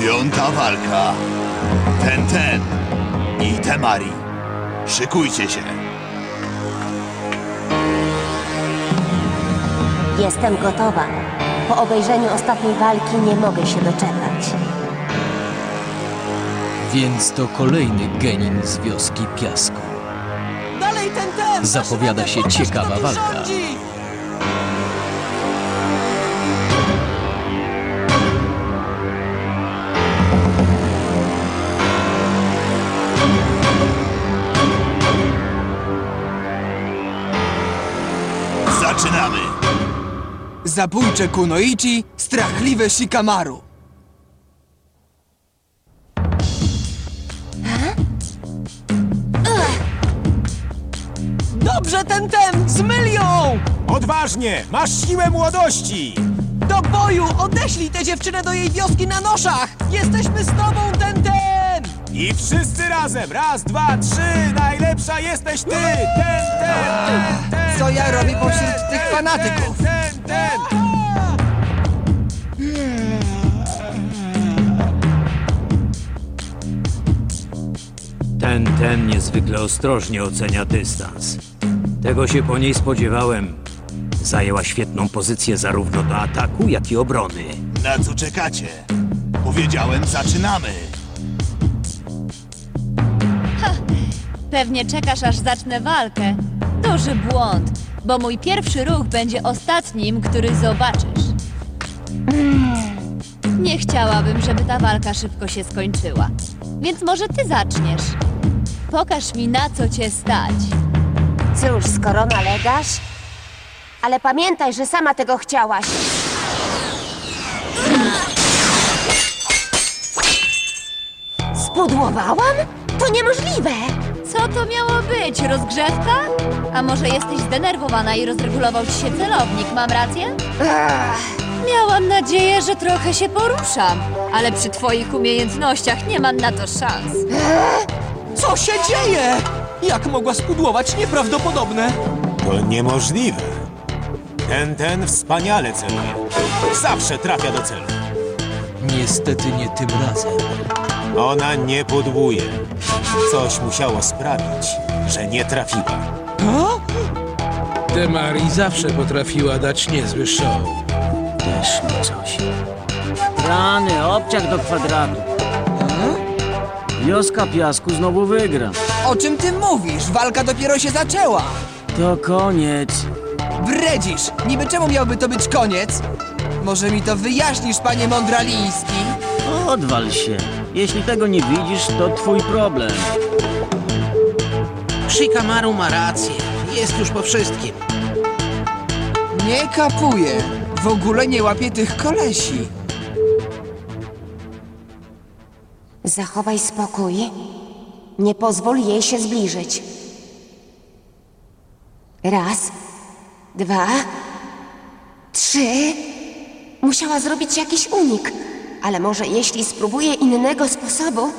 Piąta walka. Ten, ten i Temari. Szykujcie się. Jestem gotowa. Po obejrzeniu ostatniej walki nie mogę się doczekać. Więc to kolejny genin z wioski Piasku. Dalej ten ten! Zapowiada się ciekawa walka. Zaczynamy. Zabójcze Kunoichi, strachliwe Shikamaru. Dobrze, ten ten! Zmyl ją! Odważnie! Masz siłę młodości! Do boju! Odeślij tę dziewczynę do jej wioski na noszach! Jesteśmy z tobą, ten ten! I wszyscy razem! Raz, dwa, trzy! Najlepsza jesteś ty! Ten, ten, ten, ten! Co ja ten, robię ten, pośród ten, tych ten, fanatyków? Ten, ten! Ten, ten niezwykle ostrożnie ocenia dystans. Tego się po niej spodziewałem. Zajęła świetną pozycję zarówno do ataku, jak i obrony. Na co czekacie? Powiedziałem, zaczynamy. Pewnie czekasz, aż zacznę walkę. Duży błąd, bo mój pierwszy ruch będzie ostatnim, który zobaczysz. Nie chciałabym, żeby ta walka szybko się skończyła. Więc może ty zaczniesz. Pokaż mi, na co cię stać. Cóż, skoro nalegasz... Ale pamiętaj, że sama tego chciałaś. Spudłowałam? To niemożliwe! Co to miało być? Rozgrzewka? A może jesteś zdenerwowana i rozregulował ci się celownik, mam rację? Miałam nadzieję, że trochę się poruszam, ale przy twoich umiejętnościach nie mam na to szans. Co się dzieje? Jak mogła spudłować nieprawdopodobne? To niemożliwe. Ten, ten wspaniale celuje. Zawsze trafia do celu. Niestety nie tym razem. Ona nie podłuje. Coś musiało sprawić, że nie trafiła. Demari zawsze potrafiła dać niezły show. Też mi coś. Rany, obciach do kwadratu. Wioska Piasku znowu wygra. O czym ty mówisz? Walka dopiero się zaczęła! To koniec. Bredzisz! Niby czemu miałby to być koniec? Może mi to wyjaśnisz, panie Mądraliński? Odwal się. Jeśli tego nie widzisz, to twój problem. Shikamaru ma rację. Jest już po wszystkim. Nie kapuję. W ogóle nie łapię tych kolesi. Zachowaj spokój. Nie pozwól jej się zbliżyć. Raz, dwa, trzy. Musiała zrobić jakiś unik. Ale może jeśli spróbuje innego sposobu...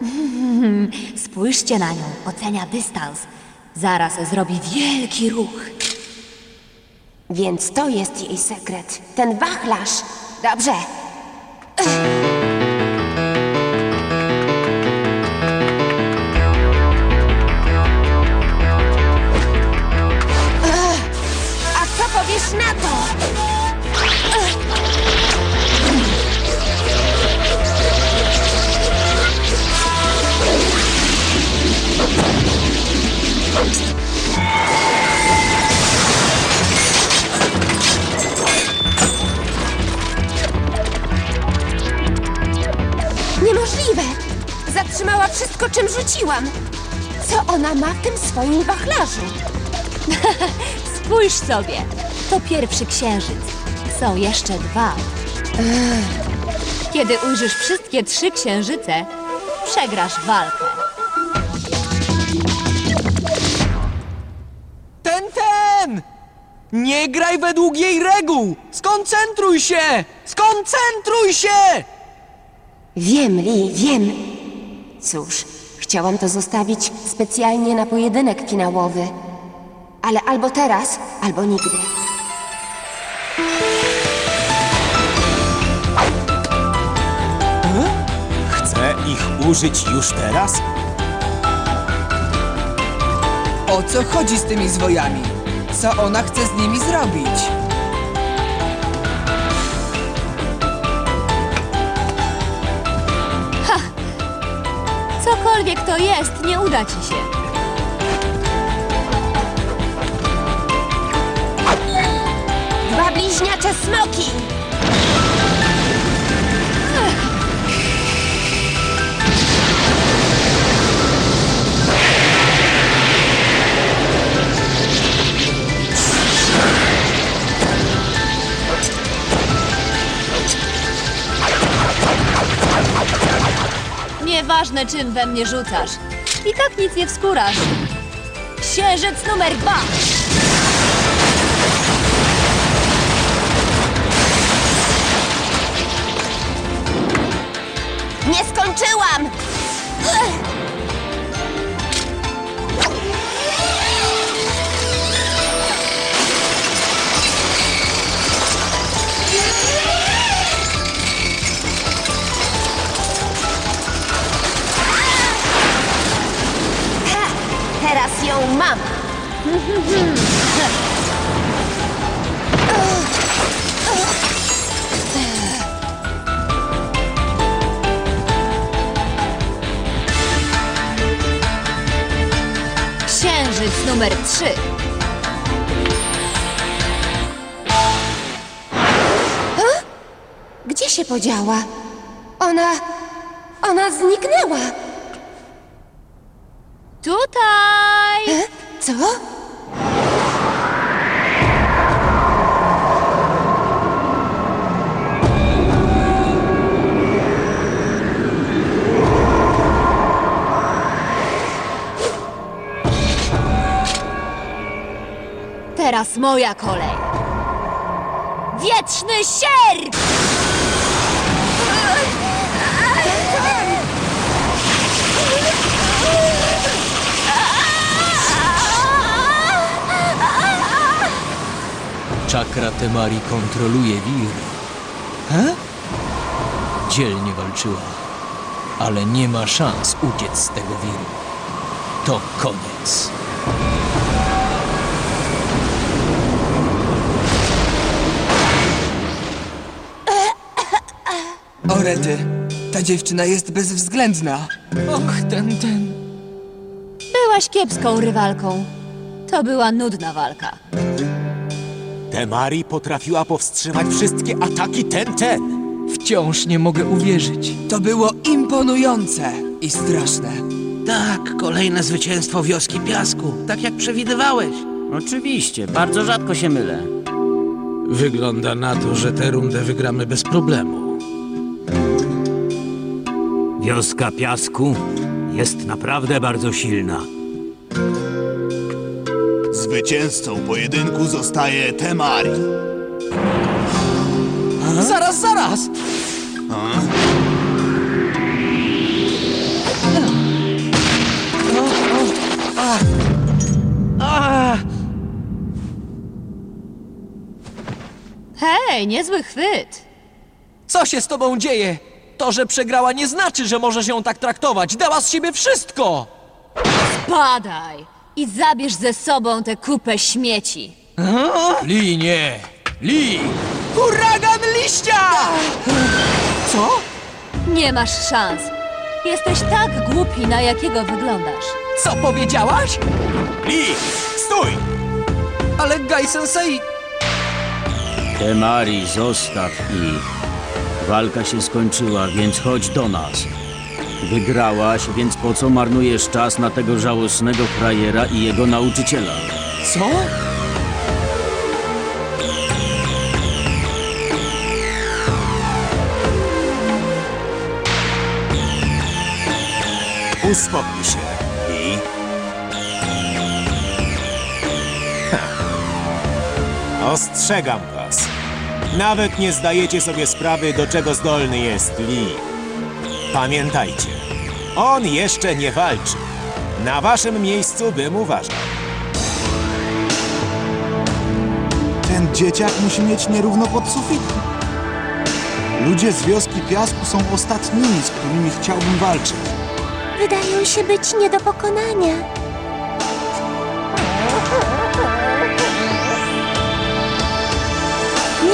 Spójrzcie na nią, ocenia dystans. Zaraz zrobi wielki ruch. Więc to jest jej sekret. Ten wachlarz. Dobrze. A rzuciłam. Co ona ma w tym swoim wachlarzu? Spójrz sobie, to pierwszy księżyc. Są jeszcze dwa. Kiedy ujrzysz wszystkie trzy księżyce, przegrasz walkę. Ten, ten! Nie graj według jej reguł! Skoncentruj się! Skoncentruj się! Wiem, Li, wiem. Cóż, chciałam to zostawić specjalnie na pojedynek finałowy. Ale albo teraz, albo nigdy. E? użyć już teraz? O co chodzi z tymi zwojami? Co ona chce z nimi zrobić? Cokolwiek to jest, nie uda ci się. Dwa bliźniacze smoki! Nieważne czym we mnie rzucasz. I tak nic nie wskórasz. Księżyc numer dwa! Nie skończyłam! Ją mam! Księżyc numer trzy! Gdzie się podziała? Ona... ona zniknęła! Tutaj! Co? Teraz moja kolej. Wietrzny sierp! Czakra Temari kontroluje wir. He? Dzielnie walczyła, ale nie ma szans uciec z tego wiru. To koniec. O rety, ta dziewczyna jest bezwzględna. Och, ten, ten. Byłaś kiepską rywalką. To była nudna walka. Temari potrafiła powstrzymać wszystkie ataki ten-ten. Wciąż nie mogę uwierzyć. To było imponujące i straszne. Tak, kolejne zwycięstwo wioski piasku, tak jak przewidywałeś. Oczywiście, bardzo rzadko się mylę. Wygląda na to, że tę rundę wygramy bez problemu. Wioska Piasku jest naprawdę bardzo silna. Zwycięzcą pojedynku zostaje Temari. Zaraz, zaraz! Hej, niezły chwyt. Co się z tobą dzieje? To, że przegrała nie znaczy, że możesz ją tak traktować. Dała z siebie wszystko! Badaj i zabierz ze sobą tę kupę śmieci. Li, nie! Li! Huragan liścia! Co? Nie masz szans. Jesteś tak głupi, na jakiego wyglądasz. Co powiedziałaś? Li, stój! Ale Gai Sensei... Temari, zostaw ich. Walka się skończyła, więc chodź do nas. Wygrałaś, więc po co marnujesz czas na tego żałosnego frajera i jego nauczyciela? Co? Uspokój się, Li. Ostrzegam was. Nawet nie zdajecie sobie sprawy, do czego zdolny jest Li. Pamiętajcie, on jeszcze nie walczy. Na waszym miejscu bym uważał. Ten dzieciak musi mieć nierówno pod sufitem. Ludzie z wioski piasku są ostatnimi, z którymi chciałbym walczyć. wydają się być nie do pokonania.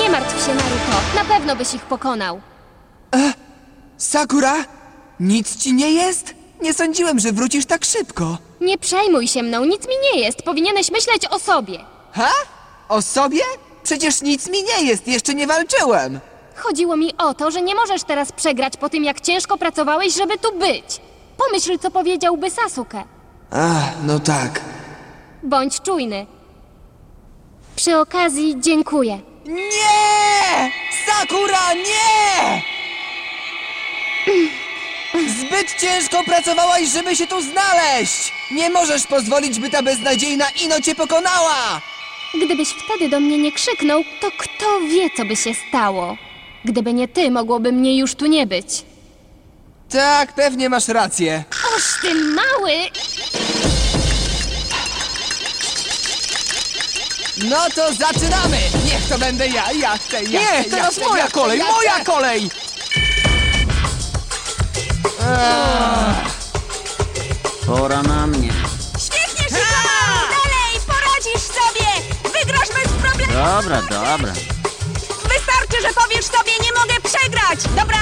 Nie martw się, Naruto. Na pewno byś ich pokonał. Sakura? Nic ci nie jest? Nie sądziłem, że wrócisz tak szybko. Nie przejmuj się mną, nic mi nie jest. Powinieneś myśleć o sobie. Ha? O sobie? Przecież nic mi nie jest, jeszcze nie walczyłem. Chodziło mi o to, że nie możesz teraz przegrać po tym, jak ciężko pracowałeś, żeby tu być. Pomyśl, co powiedziałby Sasuke. Ach, no tak. Bądź czujny. Przy okazji dziękuję. Nie! Sakura, nie! Zbyt ciężko pracowałaś, żeby się tu znaleźć! Nie możesz pozwolić, by ta beznadziejna Ino cię pokonała! Gdybyś wtedy do mnie nie krzyknął, to kto wie, co by się stało. Gdyby nie ty, mogłoby mnie już tu nie być. Tak, pewnie masz rację. Oż ty mały! No to zaczynamy! Niech to będę ja, ja chcę, ja Nie, chcę, ja teraz chcę, moja ja chcę, kolej, ja moja chcę. kolej! Pora na mnie. Świetnie, Shikamaru! Dalej, poradzisz sobie! Wygrasz bez problemu! Dobra, dobra. Wystarczy, że powiesz sobie, nie mogę przegrać, dobra?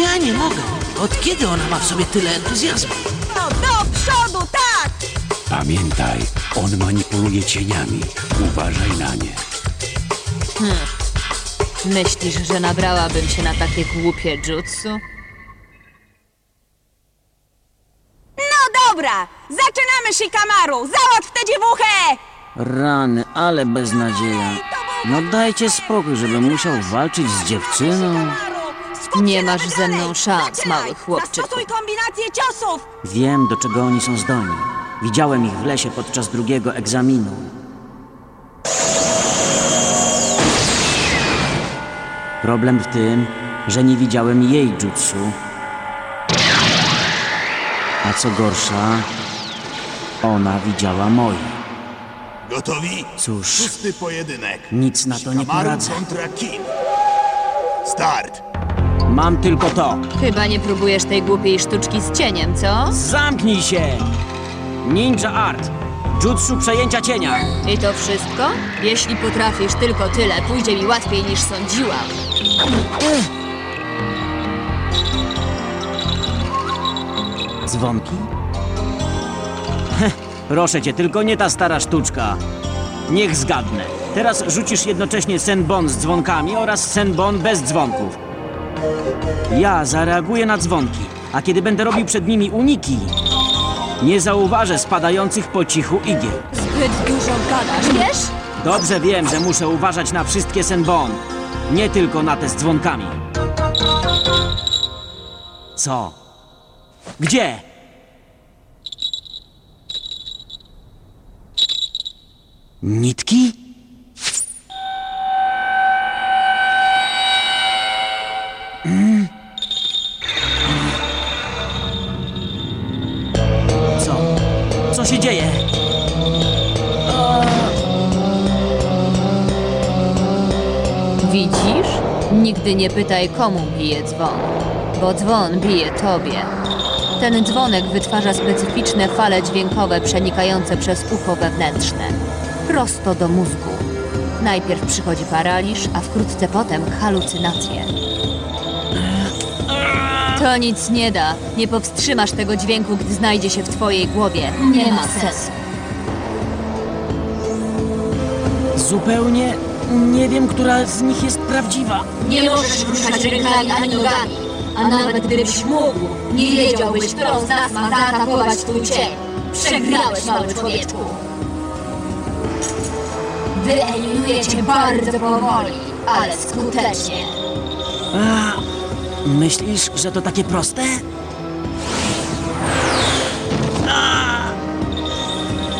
Ja nie mogę. Od kiedy ona ma w sobie tyle entuzjazmu? No, do przodu, tak! Pamiętaj, on manipuluje cieniami. Uważaj na nie. Myślisz, że nabrałabym się na takie głupie jutsu? No dobra! Zaczynamy, Shikamaru! Załatw tę dziewuchę! Rany, ale beznadzieja. No dajcie spokój, żebym musiał walczyć z dziewczyną. Nie masz ze mną szans, mały chłopczyku. Zastosuj kombinację ciosów! Wiem, do czego oni są zdolni. Widziałem ich w lesie podczas drugiego egzaminu. Problem w tym, że nie widziałem jej jutsu. A co gorsza, ona widziała moje. Gotowi? Cóż, Szósty pojedynek. nic na to nie Kamaru poradzę. kontra Kim. Start! Mam tylko to. Chyba nie próbujesz tej głupiej sztuczki z cieniem, co? Zamknij się! Ninja Art. Jutsu przejęcia cienia. I to wszystko? Jeśli potrafisz tylko tyle, pójdzie mi łatwiej niż sądziłam. Dzwonki? Heh, proszę cię, tylko nie ta stara sztuczka. Niech zgadnę. Teraz rzucisz jednocześnie senbon z dzwonkami oraz senbon bez dzwonków. Ja zareaguję na dzwonki, a kiedy będę robił przed nimi uniki, nie zauważę spadających po cichu igieł. Zbyt dużo gadasz, wiesz? Dobrze wiem, że muszę uważać na wszystkie senbon, nie tylko na te z dzwonkami. Co? Gdzie? Nitki? Mm. Co? Co się dzieje? Widzisz? Nigdy nie pytaj, komu bije dzwon, bo dzwon bije tobie. Ten dzwonek wytwarza specyficzne fale dźwiękowe przenikające przez ucho wewnętrzne, prosto do mózgu. Najpierw przychodzi paraliż, a wkrótce potem halucynacje. To nic nie da. Nie powstrzymasz tego dźwięku, gdy znajdzie się w twojej głowie. Nie ma sensu. Zupełnie nie wiem, która z nich jest prawdziwa. Nie możesz ruszać rękami ani nogami. A nawet gdybyś mógł, nie wiedziałbyś, którą z nas ma zaatakować twój cień. Przegrałeś, mały człowieczku. Wyeliminuję cię bardzo powoli, ale skutecznie. A, myślisz, że to takie proste?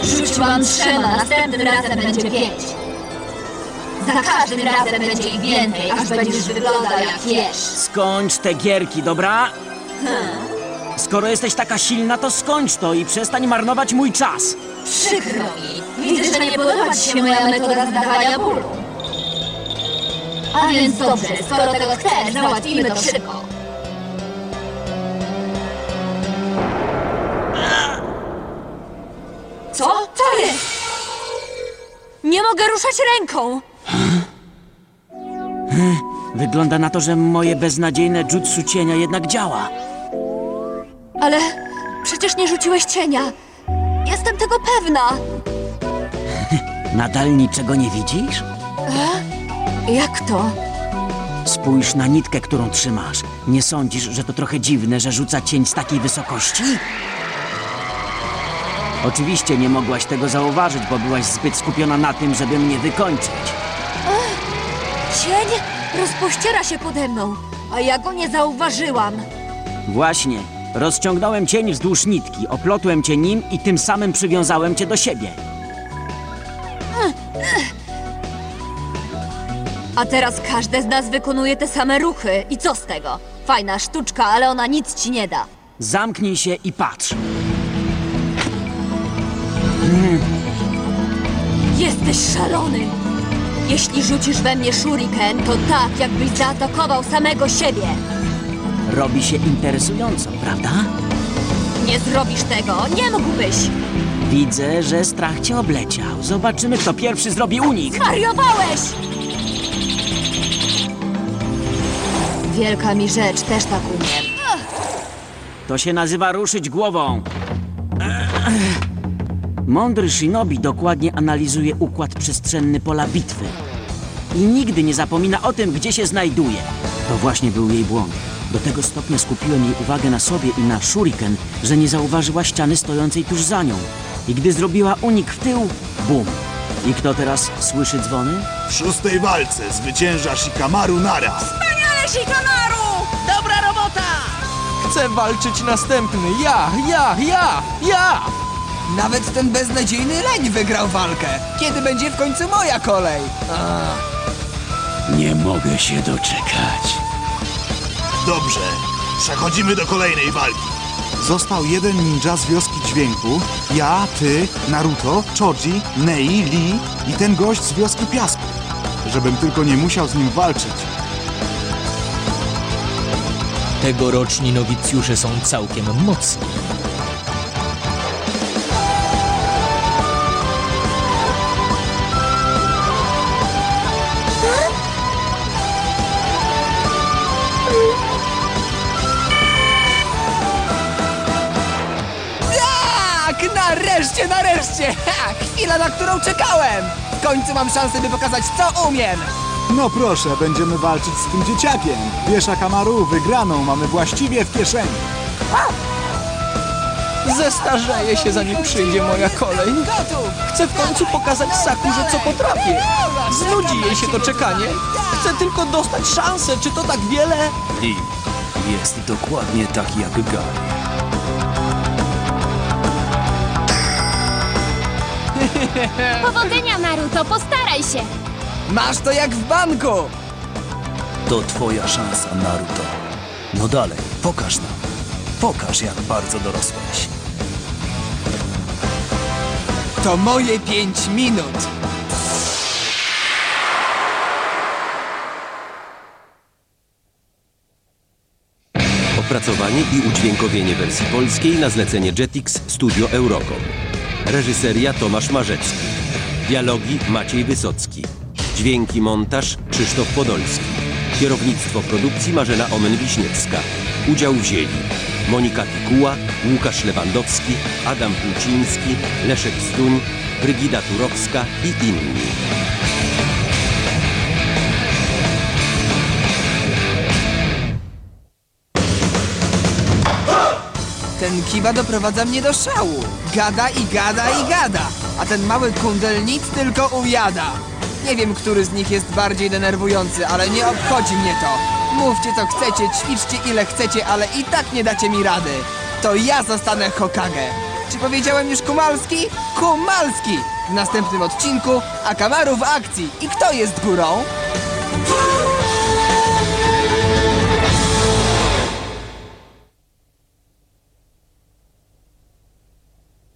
Rzuciłam trzema, następnym razem będzie pięć. Za każdym razem będzie ich więcej, aż będziesz wyglądał jak wiesz. Skończ te gierki, dobra? Hmm. Skoro jesteś taka silna, to skończ to i przestań marnować mój czas. Przykro mi. Widzę, że nie podoba ci się moja metoda zdawania bólu. A więc dobrze, skoro tego chcesz, załatwimy to szybko. Co? Co jest? Nie mogę ruszać ręką! Wygląda na to, że moje beznadziejne jutsu cienia jednak działa. Ale przecież nie rzuciłeś cienia. Jestem tego pewna. Nadal niczego nie widzisz? E? Jak to? Spójrz na nitkę, którą trzymasz. Nie sądzisz, że to trochę dziwne, że rzuca cień z takiej wysokości? Oczywiście nie mogłaś tego zauważyć, bo byłaś zbyt skupiona na tym, żeby mnie wykończyć. Cień rozpościera się pode mną, a ja go nie zauważyłam. Właśnie. Rozciągnąłem cień wzdłuż nitki, oplotłem cię nim i tym samym przywiązałem cię do siebie. A teraz każde z nas wykonuje te same ruchy. I co z tego? Fajna sztuczka, ale ona nic ci nie da. Zamknij się i patrz. Jesteś szalony! Jeśli rzucisz we mnie shuriken, to tak, jakbyś zaatakował samego siebie. Robi się interesująco, prawda? Nie zrobisz tego, nie mógłbyś! Widzę, że strach cię obleciał. Zobaczymy, kto pierwszy zrobi unik. Zwariowałeś! Wielka mi rzecz, też tak umiem. To się nazywa ruszyć głową. Mądry Shinobi dokładnie analizuje układ przestrzenny pola bitwy. I nigdy nie zapomina o tym, gdzie się znajduje. To właśnie był jej błąd. Do tego stopnia skupiłem jej uwagę na sobie i na shuriken, że nie zauważyła ściany stojącej tuż za nią. I gdy zrobiła unik w tył, bum. I kto teraz słyszy dzwony? W szóstej walce zwycięża Shikamaru Nara. Wspaniale, Shikamaru! Dobra robota! Chcę walczyć następny. Ja, ja, ja, ja! Nawet ten beznadziejny leń wygrał walkę. Kiedy będzie w końcu moja kolej? Nie mogę się doczekać. Dobrze, przechodzimy do kolejnej walki. Został jeden ninja z wioski dźwięku, ja, ty, Naruto, Choji, Nei, Lee i ten gość z wioski piasku. Żebym tylko nie musiał z nim walczyć. Tegoroczni nowicjusze są całkiem mocni. Nareszcie! Ha! Chwila, na którą czekałem! W końcu mam szansę, by pokazać, co umiem! No proszę, będziemy walczyć z tym dzieciakiem. Wiesz, Kamaru, wygraną mamy właściwie w kieszeni. Zestarzeję się, zanim przyjdzie moja kolej. Gotów! Chcę w końcu pokazać Sakurze, co potrafię. Znudzi jej się to czekanie. Chcę tylko dostać szansę. Czy to tak wiele? Lee jest dokładnie taki jak Guy. Powodzenia, Naruto, postaraj się! Masz to jak w banku! To twoja szansa, Naruto. No dalej, pokaż nam. Pokaż, jak bardzo dorosłeś. To moje pięć minut! Opracowanie i udźwiękowienie wersji polskiej na zlecenie Jetix Studio Eurocom. Reżyseria Tomasz Marzecki. Dialogi Maciej Wysocki. Dźwięki montaż Krzysztof Podolski. Kierownictwo produkcji Marzena Omen-Wiśniewska. Udział wzięli Monika Pikuła, Łukasz Lewandowski, Adam Płciński, Leszek Stuń, Brygida Turowska i inni. Ten kiba doprowadza mnie do szału. Gada i gada i gada, a ten mały kundel nic tylko ujada. Nie wiem, który z nich jest bardziej denerwujący, ale nie obchodzi mnie to. Mówcie co chcecie, ćwiczcie ile chcecie, ale i tak nie dacie mi rady. To ja zostanę Hokage. Czy powiedziałem już Kumalski? Kumalski! W następnym odcinku Akamaru w akcji. I kto jest górą?